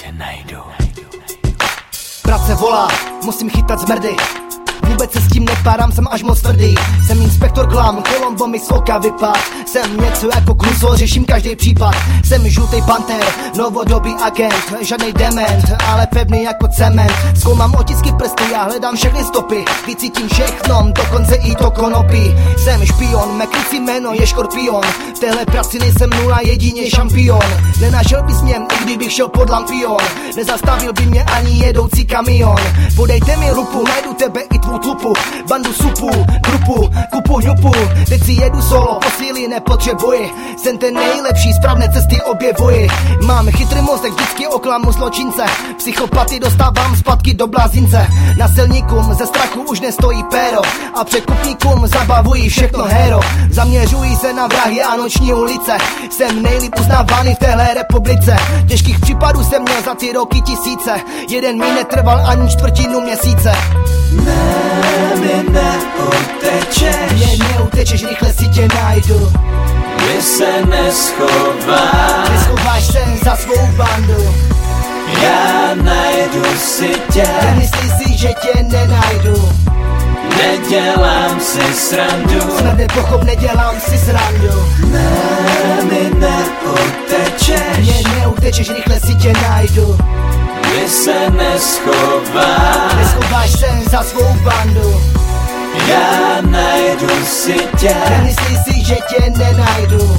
tě najdu. Práce volá, musím chytat zmrdy Nepárám, jsem až moc tvrdý. Jsem inspektor Glam, Colombo mi z vypad Jsem něco jako Kluso, řeším každý případ. Jsem žlutý panter, novodobý agent Žádnej dement, ale pevný jako cement. Zkoumám otisky prstů, já hledám všechny stopy. Vycítím všechno, dokonce i to konopí. Jsem špion, mé krycí jméno je škorpion. V téhle práci nejsem nula, jedině šampion. Nenašel bys mě, i kdybych šel pod lampion. Nezastavil by mě ani jedoucí kamion. Podejte mi rupu, najdu tebe i tvou tlupu Bandu supu, grupu, kupu hňupu. Teď si jedu solo, posíly nepotřebuji. Jsem ten nejlepší, správné cesty objevuji. Mám chytrý mozek, vždycky oklamu zločince. Psychopaty dostávám zpátky do blázince. Na silníkům ze strachu už nestojí péro. A překupníkům zabavují všechno héro. Zaměřují se na vrahy a noční ulice. Jsem nejlíp uznávaný v téhle republice. Těžkých případů jsem měl za ty roky tisíce. Jeden mi netrval ani čtvrtinu měsíce. Ne, neutečeš, rychle si tě najdu. My se neschováš. Neschováš se za svou bandu. Já najdu si tě, Nemyslí si, že tě nenajdu. Nedělám si srandu. Snad nepochop, nedělám si srandu. Ne, mi neutečeš, Mě neutečeš, rychle si tě najdu. My se neschováš. Neschováš se za svou bandu. Já najdu si tě, Nemyslí si, že tě nenajdu.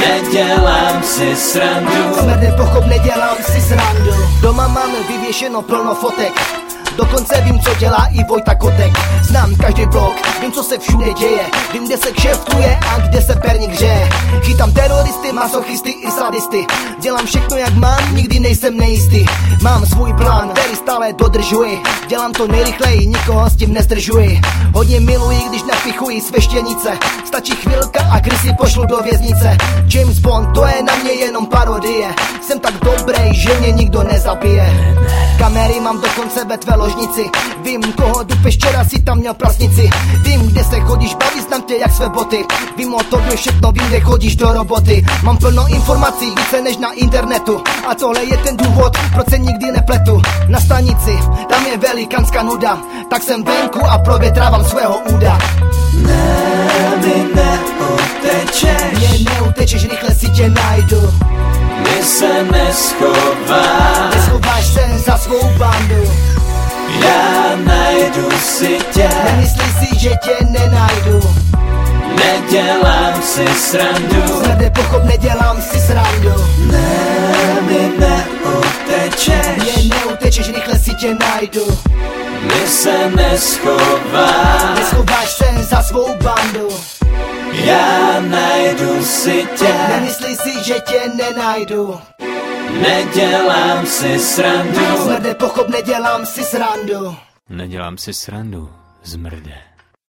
Nedělám si srandu. Snad nepochop, nedělám si srandu. Doma mám vyvěšeno plno fotek. Dokonce vím, co dělá i Vojta Kotek. Znám každý blok, se všude děje Vím, kde se kšeftuje a kde se perník hřeje Chytám teroristy, masochisty i sadisty. Dělám všechno, jak mám, nikdy nejsem nejistý. Mám svůj plán, který stále dodržuji. Dělám to nejrychleji, nikoho s tím nezdržuji. Hodně miluji, když napichuji své štěnice Stačí chvilka a krysy pošlu do věznice. James Bond, to je na mě jenom parodie. Jsem tak dobrý, že mě nikdo nezabije Kamery mám dokonce ve tvé ložnici. Vím, koho dupeš, včera si tam měl prasnici Vím, kde se chodíš, baví, znám tě jak své boty. Vím o tobě všechno, vím, kde chodíš do roboty. Mám plno informací, více než na internetu. A tohle je ten důvod, proč se nikdy nepletu. Na stanici, tam je velikánská nuda. Tak jsem venku a provětrávám svého úda. Ne, mi neutečeš, Mě neutečeš, rychle si tě najdu. My se neschováš. Za svou bandu. Já najdu si tě, Nemyslí si, že tě nenajdu. Nedělám si srandu. Snad nepochop, nedělám si srandu. Ne, mi neutečeš, Mě neutečeš, rychle si tě najdu. My se neschováš. Neschováš se za svou bandu. Já najdu si tě, Nemyslí si, že tě nenajdu nedělám si srandu. Snad nepochop, nedělám si srandu Nedělám si srandu, zmrde.